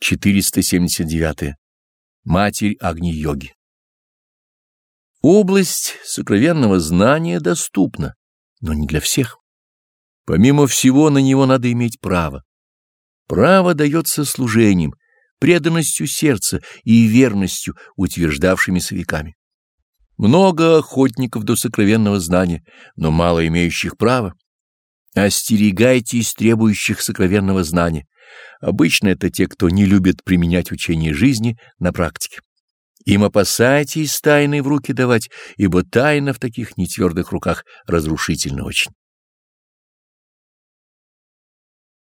479. Матерь Агни-йоги. Область сокровенного знания доступна, но не для всех. Помимо всего, на него надо иметь право. Право дается служением, преданностью сердца и верностью, утверждавшимися веками. Много охотников до сокровенного знания, но мало имеющих права. Остерегайтесь требующих сокровенного знания. Обычно это те, кто не любит применять учение жизни на практике. Им опасайтесь тайны в руки давать, ибо тайна в таких нетвердых руках разрушительна очень.